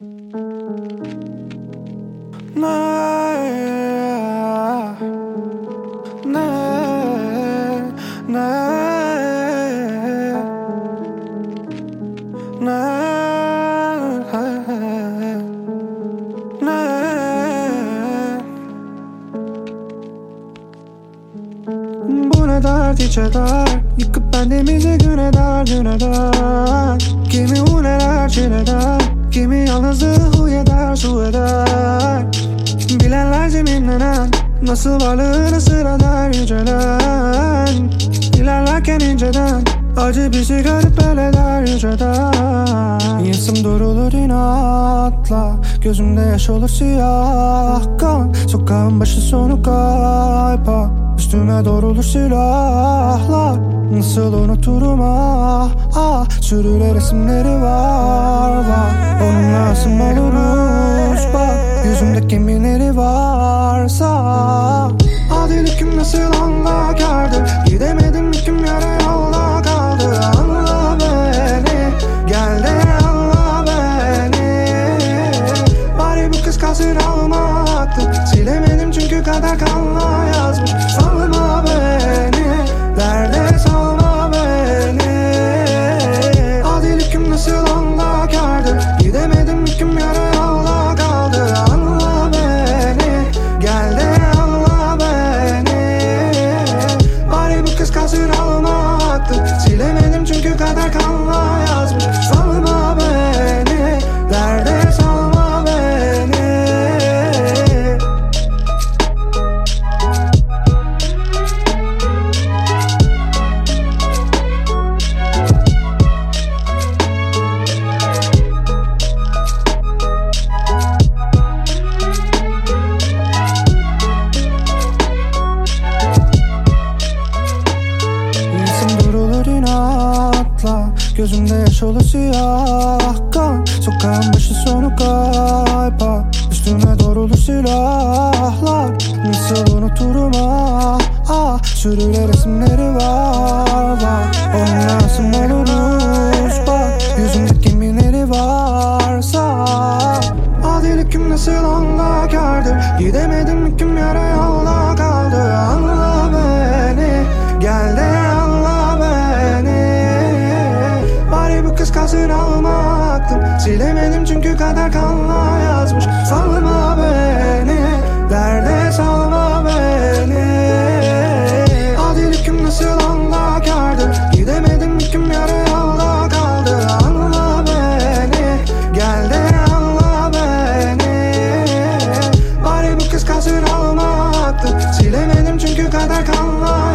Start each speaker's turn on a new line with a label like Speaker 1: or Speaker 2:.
Speaker 1: Ne, ne, ne, ne. Eder Yıkıp bendimizi gün eder gün eder Kimi u neler çileder Kimi yalnızlığı huy eder su eder. Bilenlerce minlenen Nasıl varlığını sıralar yücelen İlerlerken inceden Acı bizi garip eder yüceden Yasım durulur inatla Gözümde yaş olur siyah kan. Sokağın başı sonu kaypa Üstüme doğrulur silahlar. Nasıl unuturum ah ah Sürüle resimleri var var. Onunla asım oluruz. Bak Yüzümde kiminleri varsa. Adilik nasıl anla kardır Gidemedim hüküm yere yolla kaldı. Anla beni Gel de anla beni. Bari bu kız kalsın almaktı. Silemedim çünkü kader kanla Gözümde yaş olur siyah kan. Sokağın başı sonu kaypa Üstüme doğrulur silahlar. Nasıl unuturum ah ah. Sürüle resimleri var var. Lazım oluruz bak. Yüzümde kiminleri varsa. Adilik nasıl anla kardır Gidemedim hüküm yere yolla Silemedim çünkü kader kanla yazmış. Salma beni Derde salma beni. Adilik nasıl anla kardır? Gidemedim hüküm yere yolla kaldı. Anla beni Gel de anla beni. Bari bu kız kalsın almaktı. Silemedim çünkü kader kanla